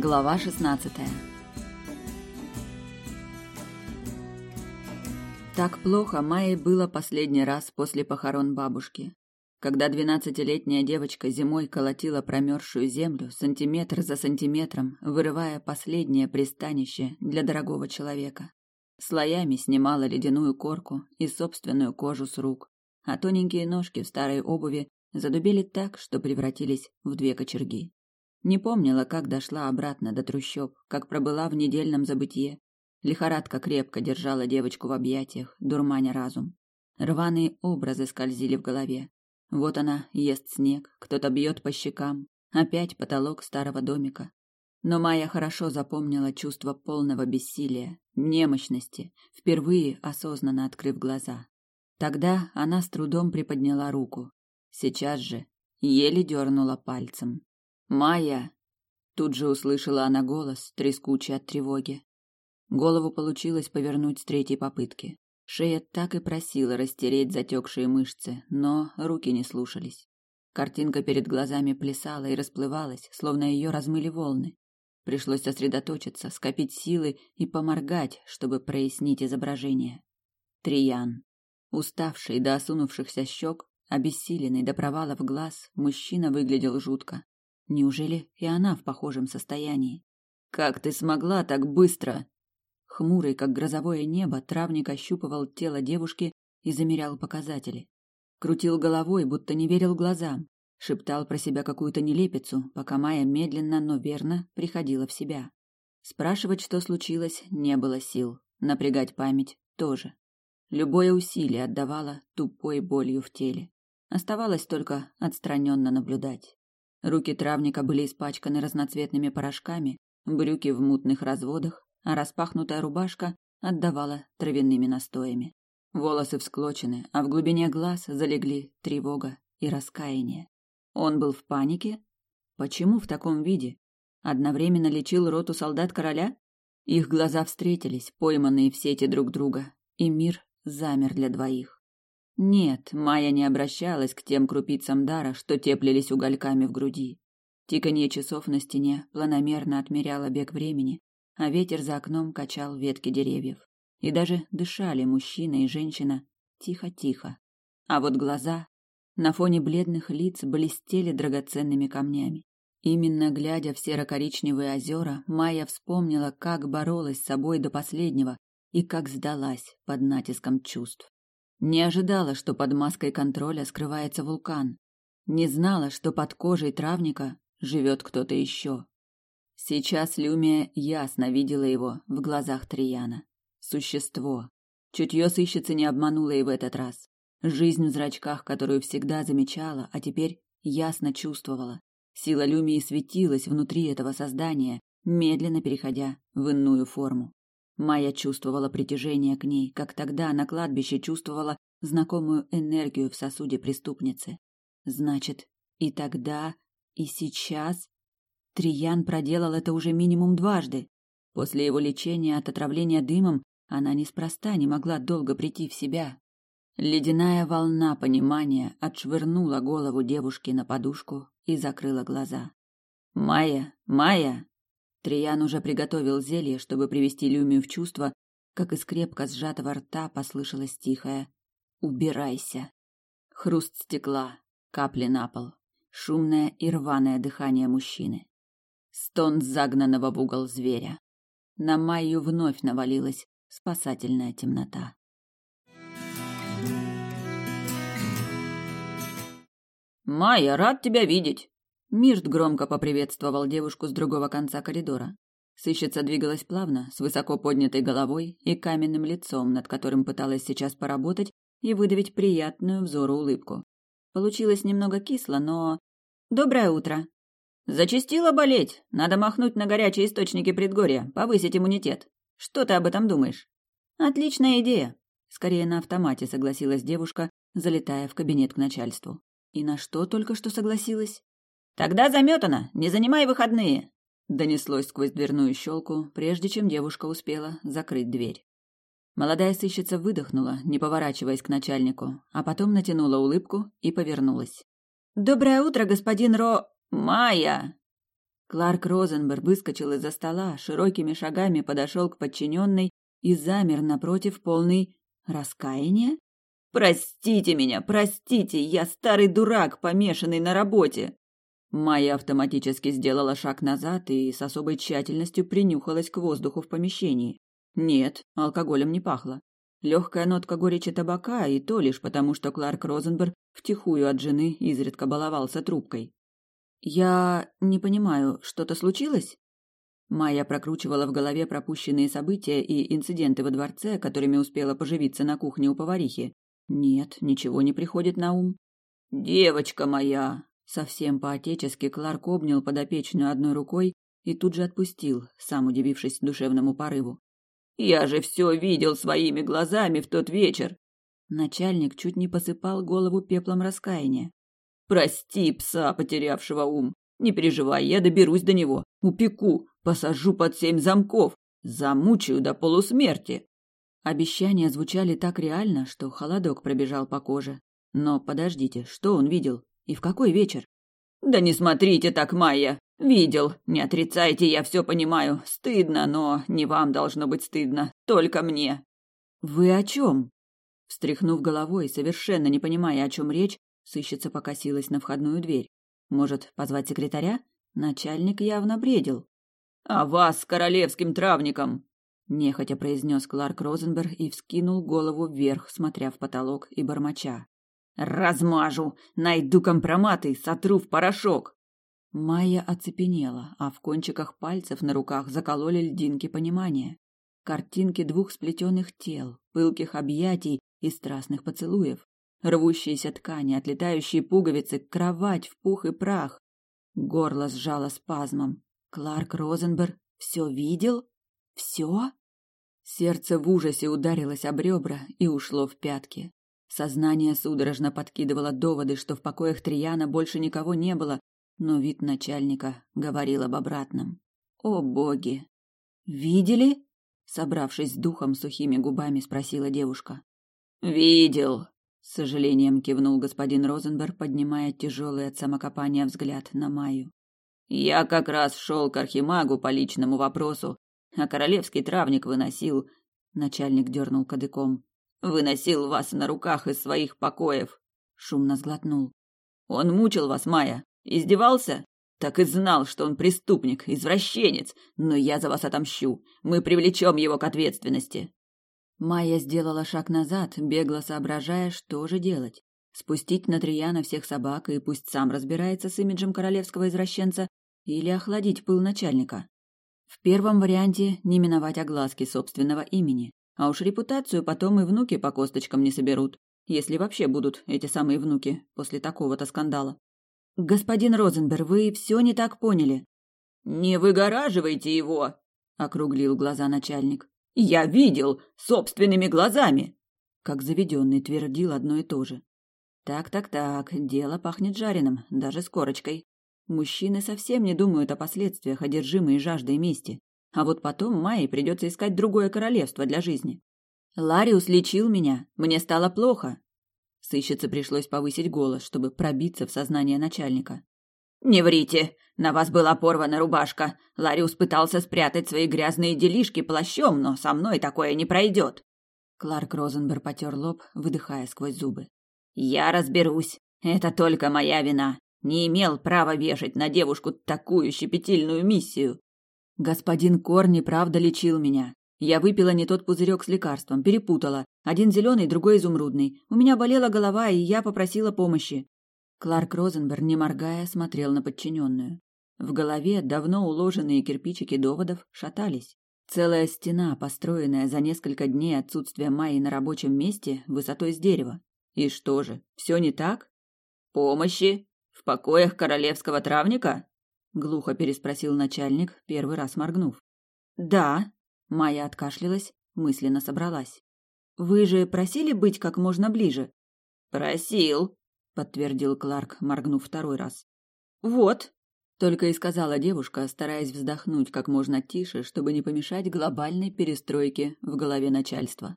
Глава 16 Так плохо Майе было последний раз после похорон бабушки, когда двенадцатилетняя девочка зимой колотила промерзшую землю сантиметр за сантиметром, вырывая последнее пристанище для дорогого человека. Слоями снимала ледяную корку и собственную кожу с рук, а тоненькие ножки в старой обуви задубели так, что превратились в две кочерги. Не помнила, как дошла обратно до трущоб, как пробыла в недельном забытье, Лихорадка крепко держала девочку в объятиях, дурманя разум. Рваные образы скользили в голове. Вот она ест снег, кто-то бьет по щекам, опять потолок старого домика. Но Майя хорошо запомнила чувство полного бессилия, немощности, впервые осознанно открыв глаза. Тогда она с трудом приподняла руку. Сейчас же еле дернула пальцем. «Майя!» Тут же услышала она голос, трескучий от тревоги. Голову получилось повернуть с третьей попытки. Шея так и просила растереть затекшие мышцы, но руки не слушались. Картинка перед глазами плясала и расплывалась, словно ее размыли волны. Пришлось сосредоточиться, скопить силы и поморгать, чтобы прояснить изображение. Триян. Уставший до осунувшихся щек, обессиленный до провалов глаз, мужчина выглядел жутко. Неужели и она в похожем состоянии? «Как ты смогла так быстро?» Хмурый, как грозовое небо, травник ощупывал тело девушки и замерял показатели. Крутил головой, будто не верил глазам, шептал про себя какую-то нелепицу, пока Майя медленно, но верно приходила в себя. Спрашивать, что случилось, не было сил, напрягать память тоже. Любое усилие отдавало тупой болью в теле. Оставалось только отстраненно наблюдать. Руки травника были испачканы разноцветными порошками, брюки в мутных разводах, а распахнутая рубашка отдавала травяными настоями. Волосы всклочены, а в глубине глаз залегли тревога и раскаяние. Он был в панике? Почему в таком виде? Одновременно лечил роту солдат короля? Их глаза встретились, пойманные в сети друг друга, и мир замер для двоих. Нет, Майя не обращалась к тем крупицам дара, что теплились угольками в груди. Тиканье часов на стене планомерно отмеряло бег времени, а ветер за окном качал ветки деревьев. И даже дышали мужчина и женщина тихо-тихо. А вот глаза на фоне бледных лиц блестели драгоценными камнями. Именно глядя в серо-коричневые озера, Майя вспомнила, как боролась с собой до последнего и как сдалась под натиском чувств. Не ожидала, что под маской контроля скрывается вулкан. Не знала, что под кожей травника живет кто-то еще. Сейчас Люмия ясно видела его в глазах Трияна. Существо. Чутье сыщицы не обмануло и в этот раз. Жизнь в зрачках, которую всегда замечала, а теперь ясно чувствовала. Сила Люмии светилась внутри этого создания, медленно переходя в иную форму. Майя чувствовала притяжение к ней, как тогда на кладбище чувствовала знакомую энергию в сосуде преступницы. Значит, и тогда, и сейчас Триян проделал это уже минимум дважды. После его лечения от отравления дымом она неспроста не могла долго прийти в себя. Ледяная волна понимания отшвырнула голову девушки на подушку и закрыла глаза. «Майя! Майя!» Триян уже приготовил зелье, чтобы привести Люмию в чувство, как из крепко сжатого рта послышалось тихое «Убирайся!». Хруст стекла, капли на пол, шумное и рваное дыхание мужчины. Стон загнанного в угол зверя. На Майю вновь навалилась спасательная темнота. «Майя, рад тебя видеть!» Мирт громко поприветствовал девушку с другого конца коридора. Сыщица двигалась плавно, с высоко поднятой головой и каменным лицом, над которым пыталась сейчас поработать и выдавить приятную взору улыбку. Получилось немного кисло, но... «Доброе утро!» Зачастила болеть. Надо махнуть на горячие источники предгорья, повысить иммунитет. Что ты об этом думаешь? Отличная идея. Скорее на автомате согласилась девушка, залетая в кабинет к начальству. И на что только что согласилась? Тогда заметана, не занимай выходные. Донеслось сквозь дверную щелку, прежде чем девушка успела закрыть дверь. Молодая сыщица выдохнула, не поворачиваясь к начальнику, а потом натянула улыбку и повернулась. «Доброе утро, господин Ро...» «Майя!» Кларк Розенберг выскочил из-за стола, широкими шагами подошел к подчиненной и замер напротив полный раскаяния. «Простите меня, простите, я старый дурак, помешанный на работе!» Майя автоматически сделала шаг назад и с особой тщательностью принюхалась к воздуху в помещении. Нет, алкоголем не пахло. Легкая нотка горечи табака, и то лишь потому, что Кларк Розенберг втихую от жены изредка баловался трубкой. «Я не понимаю, что-то случилось?» Майя прокручивала в голове пропущенные события и инциденты во дворце, которыми успела поживиться на кухне у поварихи. Нет, ничего не приходит на ум. «Девочка моя!» Совсем по-отечески Кларк обнял подопечную одной рукой и тут же отпустил, сам удивившись душевному порыву. «Я же все видел своими глазами в тот вечер!» Начальник чуть не посыпал голову пеплом раскаяния. «Прости пса, потерявшего ум. Не переживай, я доберусь до него. Упеку, посажу под семь замков, замучаю до полусмерти». Обещания звучали так реально, что холодок пробежал по коже. Но подождите, что он видел? И в какой вечер? Да не смотрите так, Майя. Видел. Не отрицайте, я все понимаю. Стыдно, но не вам должно быть стыдно. Только мне. Вы о чем? Встряхнув головой, совершенно не понимая, о чем речь, сыщица покосилась на входную дверь. Может, позвать секретаря? Начальник явно бредил. «А вас с королевским травником!» Нехотя произнес Кларк Розенберг и вскинул голову вверх, смотря в потолок и бормоча. Размажу, найду компроматы, сотру в порошок. Майя оцепенела, а в кончиках пальцев на руках закололи льдинки понимания. Картинки двух сплетенных тел, пылких объятий и страстных поцелуев, рвущиеся ткани, отлетающие пуговицы, кровать в пух и прах. Горло сжало спазмом. Кларк Розенберг все видел? Все? Сердце в ужасе ударилось об ребра и ушло в пятки. Сознание судорожно подкидывало доводы, что в покоях Трияна больше никого не было, но вид начальника говорил об обратном. О боги! Видели? Собравшись с духом, сухими губами спросила девушка. Видел, с сожалением кивнул господин Розенберг, поднимая тяжелый от самокопания взгляд на Майю. Я как раз шел к архимагу по личному вопросу, а королевский травник выносил. Начальник дернул кадыком. Выносил вас на руках из своих покоев. Шумно сглотнул. Он мучил вас, Майя? Издевался? Так и знал, что он преступник, извращенец. Но я за вас отомщу. Мы привлечем его к ответственности. Майя сделала шаг назад, бегло соображая, что же делать. Спустить на Трияна всех собак и пусть сам разбирается с имиджем королевского извращенца или охладить пыл начальника. В первом варианте не миновать огласки собственного имени. А уж репутацию потом и внуки по косточкам не соберут, если вообще будут эти самые внуки после такого-то скандала. Господин Розенберг, вы все не так поняли. Не выгораживайте его, округлил глаза начальник. Я видел собственными глазами, как заведенный твердил одно и то же. Так-так-так, дело пахнет жареным, даже с корочкой. Мужчины совсем не думают о последствиях, одержимые жаждой мести. А вот потом Майе придется искать другое королевство для жизни. Лариус лечил меня, мне стало плохо. Сыщице пришлось повысить голос, чтобы пробиться в сознание начальника. «Не врите! На вас была порвана рубашка. Лариус пытался спрятать свои грязные делишки плащом, но со мной такое не пройдет!» Кларк Розенберг потер лоб, выдыхая сквозь зубы. «Я разберусь. Это только моя вина. Не имел права вешать на девушку такую щепетильную миссию. Господин Корни правда лечил меня. Я выпила не тот пузырек с лекарством, перепутала. Один зеленый, другой изумрудный. У меня болела голова, и я попросила помощи. Кларк Розенберг, не моргая, смотрел на подчиненную. В голове давно уложенные кирпичики доводов шатались. Целая стена, построенная за несколько дней отсутствия Майи на рабочем месте, высотой с дерева. И что же, все не так? Помощи? В покоях королевского травника? Глухо переспросил начальник, первый раз моргнув. Да, Майя откашлялась, мысленно собралась. Вы же просили быть как можно ближе. Просил, подтвердил Кларк, моргнув второй раз. Вот, только и сказала девушка, стараясь вздохнуть как можно тише, чтобы не помешать глобальной перестройке в голове начальства.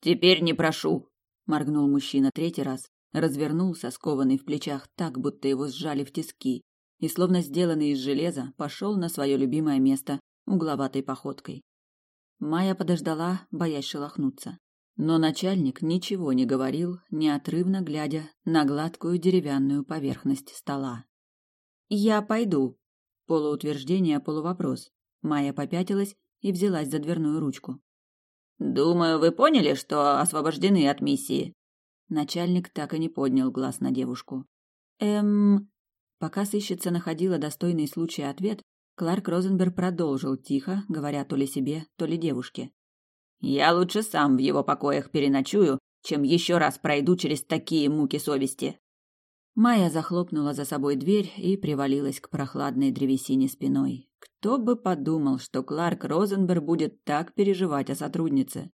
Теперь не прошу, моргнул мужчина третий раз, развернулся, скованный в плечах так, будто его сжали в тиски, и, словно сделанный из железа, пошел на свое любимое место угловатой походкой. Майя подождала, боясь шелохнуться. Но начальник ничего не говорил, неотрывно глядя на гладкую деревянную поверхность стола. «Я пойду», — полуутверждение, полувопрос. Майя попятилась и взялась за дверную ручку. «Думаю, вы поняли, что освобождены от миссии?» Начальник так и не поднял глаз на девушку. «Эм...» Пока сыщица находила достойный случай ответ, Кларк Розенберг продолжил тихо, говоря то ли себе, то ли девушке. «Я лучше сам в его покоях переночую, чем еще раз пройду через такие муки совести». Майя захлопнула за собой дверь и привалилась к прохладной древесине спиной. Кто бы подумал, что Кларк Розенберг будет так переживать о сотруднице.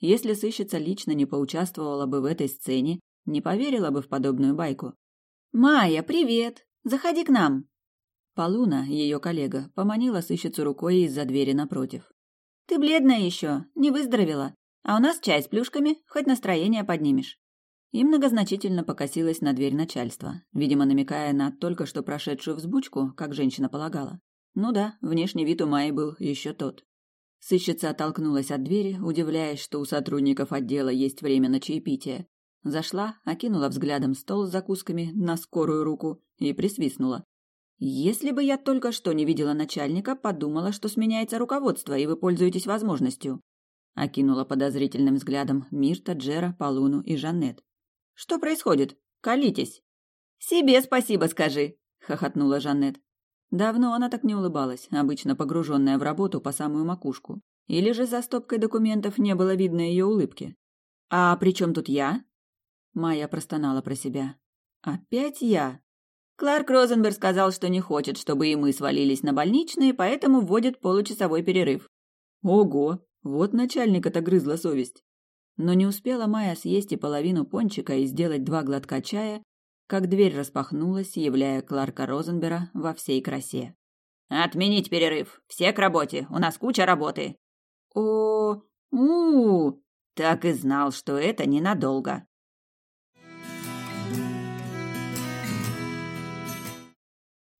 Если сыщица лично не поучаствовала бы в этой сцене, не поверила бы в подобную байку. «Майя, привет! Заходи к нам!» Полуна, ее коллега, поманила сыщицу рукой из-за двери напротив. «Ты бледная еще, не выздоровела. А у нас чай с плюшками, хоть настроение поднимешь». И многозначительно покосилась на дверь начальства, видимо, намекая на только что прошедшую взбучку, как женщина полагала. Ну да, внешний вид у Майи был еще тот. Сыщица оттолкнулась от двери, удивляясь, что у сотрудников отдела есть время на чаепитие. Зашла, окинула взглядом стол с закусками на скорую руку и присвистнула. Если бы я только что не видела начальника, подумала, что сменяется руководство, и вы пользуетесь возможностью. Окинула подозрительным взглядом Мирта, Джера, Полуну и Жанет. Что происходит? Колитесь. Себе спасибо скажи, хохотнула Жанет. Давно она так не улыбалась, обычно погруженная в работу по самую макушку. Или же за стопкой документов не было видно ее улыбки. А при чем тут я? Майя простонала про себя. Опять я. Кларк Розенберг сказал, что не хочет, чтобы и мы свалились на больничные, поэтому вводит получасовой перерыв. Ого, вот начальника-то грызла совесть. Но не успела Майя съесть и половину пончика и сделать два глотка чая, как дверь распахнулась, являя Кларка Розенбера во всей красе. «Отменить перерыв! Все к работе! У нас куча работы!» «О, у, -у, -у так и знал, что это ненадолго!»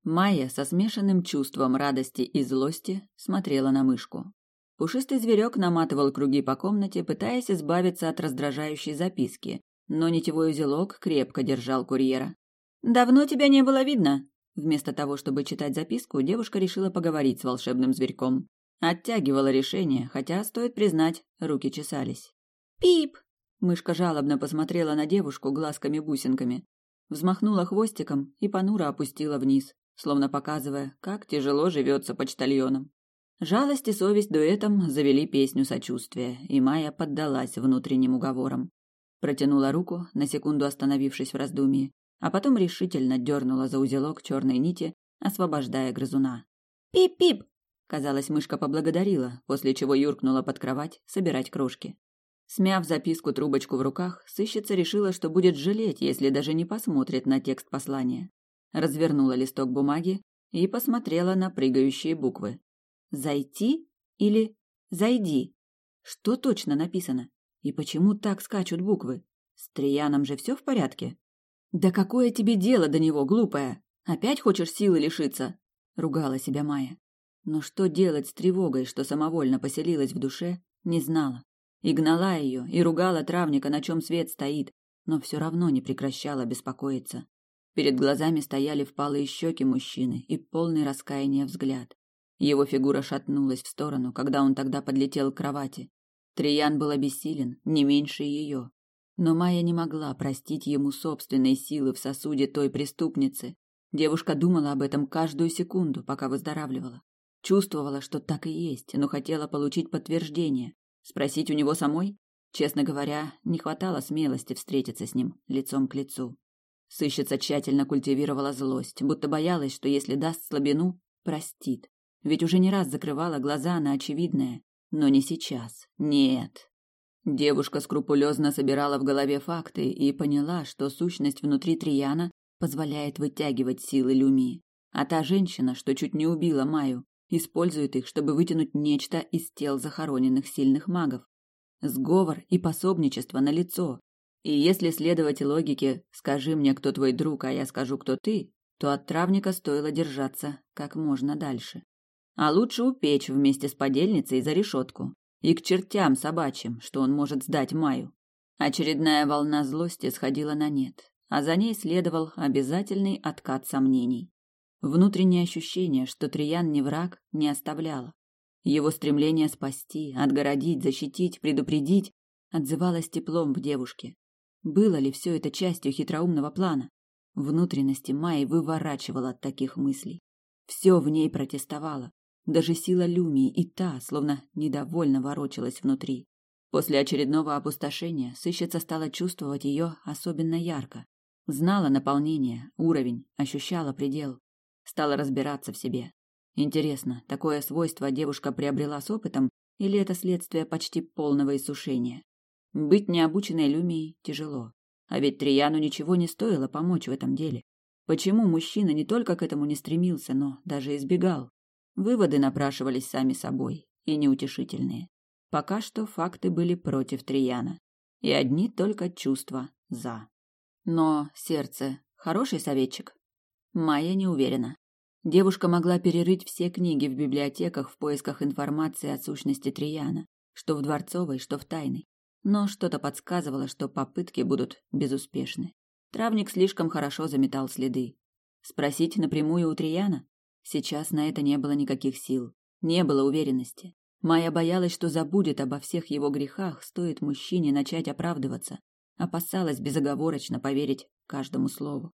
Майя со смешанным чувством радости и злости смотрела на мышку. Пушистый зверек наматывал круги по комнате, пытаясь избавиться от раздражающей записки, но нитевой узелок крепко держал курьера. «Давно тебя не было видно!» Вместо того, чтобы читать записку, девушка решила поговорить с волшебным зверьком. Оттягивала решение, хотя, стоит признать, руки чесались. «Пип!» Мышка жалобно посмотрела на девушку глазками-бусинками, взмахнула хвостиком и понуро опустила вниз, словно показывая, как тяжело живется почтальоном. Жалость и совесть дуэтом завели песню сочувствия, и Майя поддалась внутренним уговорам. Протянула руку, на секунду остановившись в раздумье, а потом решительно дернула за узелок черной нити, освобождая грызуна. «Пип-пип!» Казалось, мышка поблагодарила, после чего юркнула под кровать собирать крошки. Смяв записку трубочку в руках, сыщица решила, что будет жалеть, если даже не посмотрит на текст послания развернула листок бумаги и посмотрела на прыгающие буквы. «Зайти» или «Зайди»? Что точно написано? И почему так скачут буквы? С Трияном же все в порядке? «Да какое тебе дело до него, глупая? Опять хочешь силы лишиться?» — ругала себя Майя. Но что делать с тревогой, что самовольно поселилась в душе, не знала. И гнала ее, и ругала травника, на чем свет стоит, но все равно не прекращала беспокоиться. Перед глазами стояли впалые щеки мужчины и полный раскаяния взгляд. Его фигура шатнулась в сторону, когда он тогда подлетел к кровати. Триян был обессилен, не меньше ее. Но Майя не могла простить ему собственной силы в сосуде той преступницы. Девушка думала об этом каждую секунду, пока выздоравливала. Чувствовала, что так и есть, но хотела получить подтверждение. Спросить у него самой? Честно говоря, не хватало смелости встретиться с ним лицом к лицу. Сыщица тщательно культивировала злость, будто боялась, что если даст слабину, простит. Ведь уже не раз закрывала глаза на очевидное. Но не сейчас. Нет. Девушка скрупулезно собирала в голове факты и поняла, что сущность внутри Трияна позволяет вытягивать силы Люмии. А та женщина, что чуть не убила Маю, использует их, чтобы вытянуть нечто из тел захороненных сильных магов. Сговор и пособничество на лицо, и если следовать логике «скажи мне, кто твой друг, а я скажу, кто ты», то от травника стоило держаться как можно дальше. А лучше упечь вместе с подельницей за решетку. И к чертям собачьим, что он может сдать Маю. Очередная волна злости сходила на нет, а за ней следовал обязательный откат сомнений. Внутреннее ощущение, что Триян не враг, не оставляло. Его стремление спасти, отгородить, защитить, предупредить отзывалось теплом в девушке. Было ли все это частью хитроумного плана? Внутренности Майи выворачивало от таких мыслей. Все в ней протестовало. Даже сила Люмии и та, словно недовольно ворочалась внутри. После очередного опустошения сыщица стала чувствовать ее особенно ярко. Знала наполнение, уровень, ощущала предел. Стала разбираться в себе. Интересно, такое свойство девушка приобрела с опытом или это следствие почти полного иссушения? Быть необученной Люмией тяжело. А ведь Трияну ничего не стоило помочь в этом деле. Почему мужчина не только к этому не стремился, но даже избегал? Выводы напрашивались сами собой и неутешительные. Пока что факты были против Трияна, и одни только чувства за. Но сердце хороший советчик. Майя не уверена. Девушка могла перерыть все книги в библиотеках в поисках информации о сущности Трияна, что в дворцовой, что в тайной. Но что-то подсказывало, что попытки будут безуспешны. Травник слишком хорошо заметал следы. Спросить напрямую у Трияна? Сейчас на это не было никаких сил, не было уверенности. Майя боялась, что забудет обо всех его грехах, стоит мужчине начать оправдываться. Опасалась безоговорочно поверить каждому слову.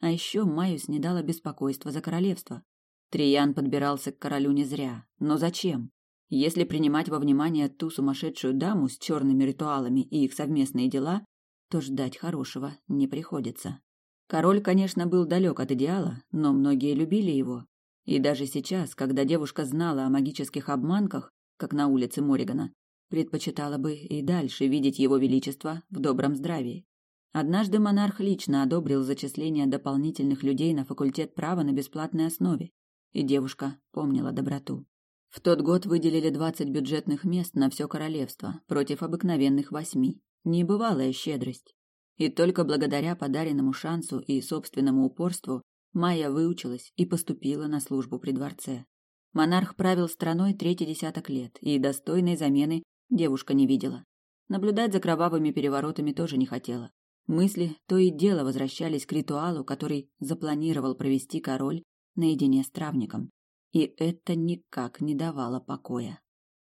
А еще Майю снедало беспокойство за королевство. Триян подбирался к королю не зря. Но зачем? Если принимать во внимание ту сумасшедшую даму с черными ритуалами и их совместные дела, то ждать хорошего не приходится. Король, конечно, был далек от идеала, но многие любили его, и даже сейчас, когда девушка знала о магических обманках, как на улице Моригана, предпочитала бы и дальше видеть его величество в добром здравии. Однажды монарх лично одобрил зачисление дополнительных людей на факультет права на бесплатной основе, и девушка помнила доброту. В тот год выделили 20 бюджетных мест на все королевство против обыкновенных восьми. Небывалая щедрость. И только благодаря подаренному шансу и собственному упорству Майя выучилась и поступила на службу при дворце. Монарх правил страной третий десяток лет, и достойной замены девушка не видела. Наблюдать за кровавыми переворотами тоже не хотела. Мысли то и дело возвращались к ритуалу, который запланировал провести король наедине с травником. И это никак не давало покоя.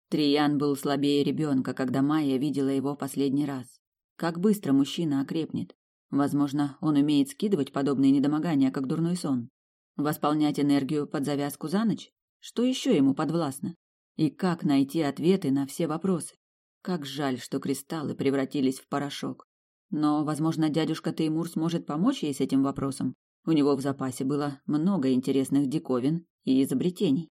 Триян был слабее ребенка, когда Майя видела его последний раз. Как быстро мужчина окрепнет. Возможно, он умеет скидывать подобные недомогания, как дурной сон. Восполнять энергию под завязку за ночь? Что еще ему подвластно? И как найти ответы на все вопросы? Как жаль, что кристаллы превратились в порошок. Но, возможно, дядюшка Теймур сможет помочь ей с этим вопросом. У него в запасе было много интересных диковин и изобретений.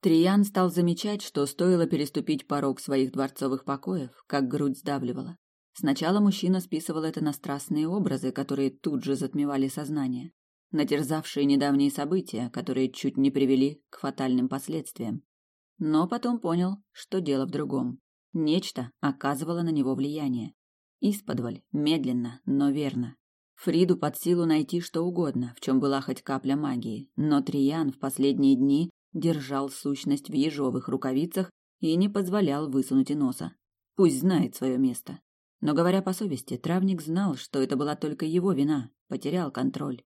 Триян стал замечать, что стоило переступить порог своих дворцовых покоев, как грудь сдавливала. Сначала мужчина списывал это на страстные образы, которые тут же затмевали сознание, на терзавшие недавние события, которые чуть не привели к фатальным последствиям. Но потом понял, что дело в другом. Нечто оказывало на него влияние. Исподволь, медленно, но верно. Фриду под силу найти что угодно, в чем была хоть капля магии, но Триян в последние дни держал сущность в ежовых рукавицах и не позволял высунуть и носа. Пусть знает свое место. Но, говоря по совести, травник знал, что это была только его вина, потерял контроль.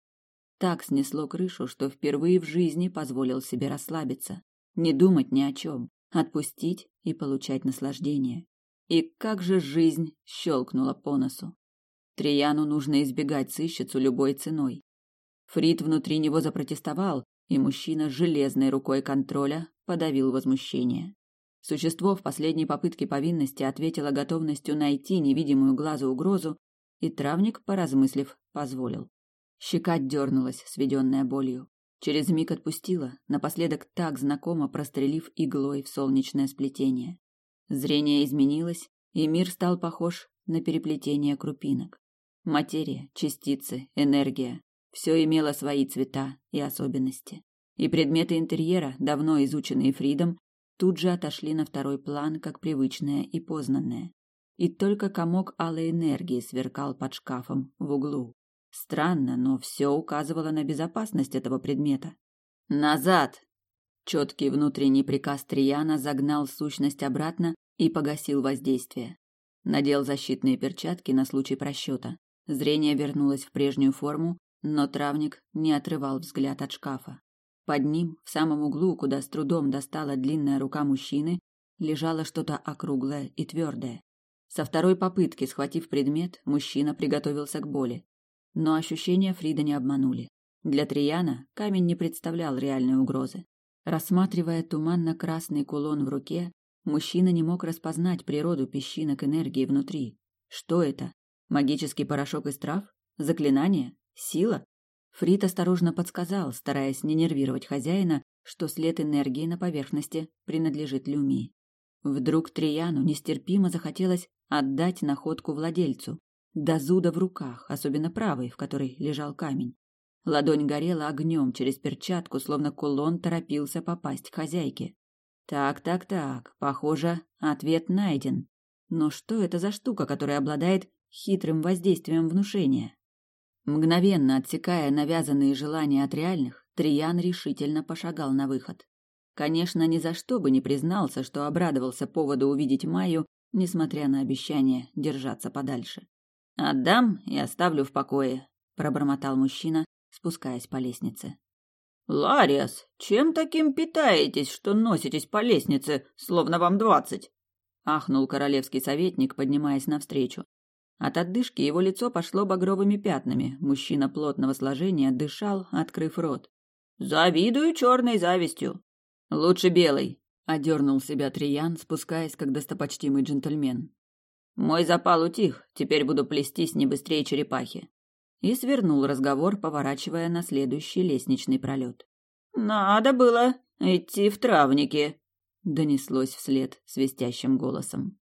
Так снесло крышу, что впервые в жизни позволил себе расслабиться, не думать ни о чем, отпустить и получать наслаждение. И как же жизнь щелкнула по носу. Трияну нужно избегать сыщицу любой ценой. Фрид внутри него запротестовал, и мужчина железной рукой контроля подавил возмущение. Существо в последней попытке повинности ответило готовностью найти невидимую глазу угрозу, и травник, поразмыслив, позволил. Щека дернулась, сведенная болью. Через миг отпустила, напоследок так знакомо прострелив иглой в солнечное сплетение. Зрение изменилось, и мир стал похож на переплетение крупинок. Материя, частицы, энергия все имело свои цвета и особенности. И предметы интерьера, давно изученные Фридом, тут же отошли на второй план, как привычное и познанное. и только комок алой энергии сверкал под шкафом в углу. Странно, но все указывало на безопасность этого предмета. «Назад!» Четкий внутренний приказ Трияна загнал сущность обратно и погасил воздействие. Надел защитные перчатки на случай просчета. Зрение вернулось в прежнюю форму, но травник не отрывал взгляд от шкафа. Под ним, в самом углу, куда с трудом достала длинная рука мужчины, лежало что-то округлое и твердое. Со второй попытки, схватив предмет, мужчина приготовился к боли. Но ощущения Фрида не обманули. Для Трияна камень не представлял реальной угрозы. Рассматривая туманно-красный кулон в руке, мужчина не мог распознать природу песчинок энергии внутри. Что это? Магический порошок из трав? Заклинание? Сила? Фрид осторожно подсказал, стараясь не нервировать хозяина, что след энергии на поверхности принадлежит Люми. Вдруг Трияну нестерпимо захотелось отдать находку владельцу. До зуда в руках, особенно правой, в которой лежал камень. Ладонь горела огнем через перчатку, словно кулон торопился попасть к хозяйке. Так, так, так, похоже, ответ найден. Но что это за штука, которая обладает хитрым воздействием внушения? Мгновенно отсекая навязанные желания от реальных, Триян решительно пошагал на выход. Конечно, ни за что бы не признался, что обрадовался поводу увидеть Майю, несмотря на обещание держаться подальше. «Отдам и оставлю в покое», — пробормотал мужчина, спускаясь по лестнице. «Лариас, чем таким питаетесь, что носитесь по лестнице, словно вам двадцать?» — ахнул королевский советник, поднимаясь навстречу. От отдышки его лицо пошло багровыми пятнами. Мужчина плотного сложения дышал, открыв рот. «Завидую черной завистью!» «Лучше белой!» — одернул себя Триян, спускаясь, как достопочтимый джентльмен. «Мой запал утих, теперь буду плестись не быстрее черепахи!» И свернул разговор, поворачивая на следующий лестничный пролет. «Надо было идти в травники!» — донеслось вслед свистящим голосом.